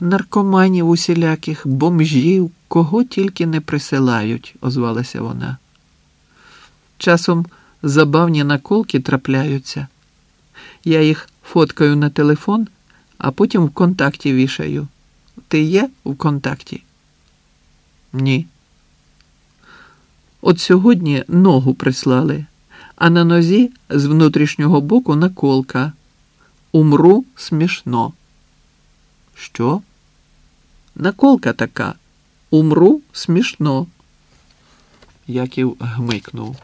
наркоманів усіляких, бомжів, кого тільки не присилають, озвалася вона. Часом забавні наколки трапляються. Я їх фоткаю на телефон, а потім в контакті вішаю. Ти є в контакті? Ні. От сьогодні ногу прислали, а на нозі з внутрішнього боку наколка. Умру смішно. Що? Наколка така. Умру смішно. Яків гмикнув.